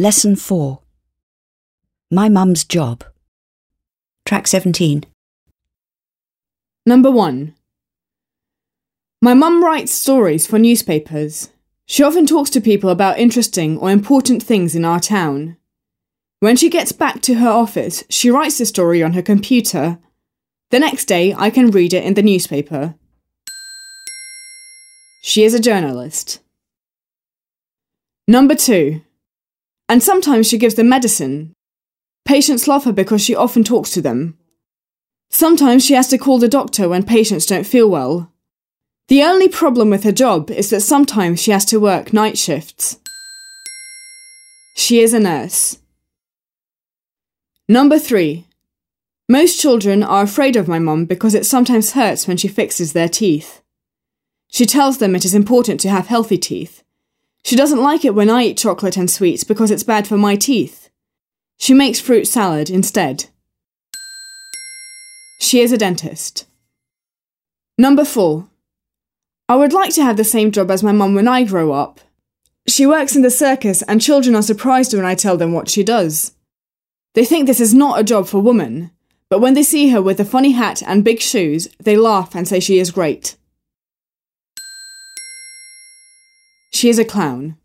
Lesson 4 My Mum's Job. Track 17. Number 1. My mum writes stories for newspapers. She often talks to people about interesting or important things in our town. When she gets back to her office, she writes the story on her computer. The next day, I can read it in the newspaper. She is a journalist. Number 2. And sometimes she gives them medicine. Patients love her because she often talks to them. Sometimes she has to call the doctor when patients don't feel well. The only problem with her job is that sometimes she has to work night shifts. She is a nurse. Number 3. Most children are afraid of my mum because it sometimes hurts when she fixes their teeth. She tells them it is important to have healthy teeth. She doesn't like it when I eat chocolate and sweets because it's bad for my teeth. She makes fruit salad instead. She is a dentist. Number 4. I would like to have the same job as my mum when I grow up. She works in the circus and children are surprised when I tell them what she does. They think this is not a job for women, but when they see her with a funny hat and big shoes, they laugh and say she is great. She is a clown.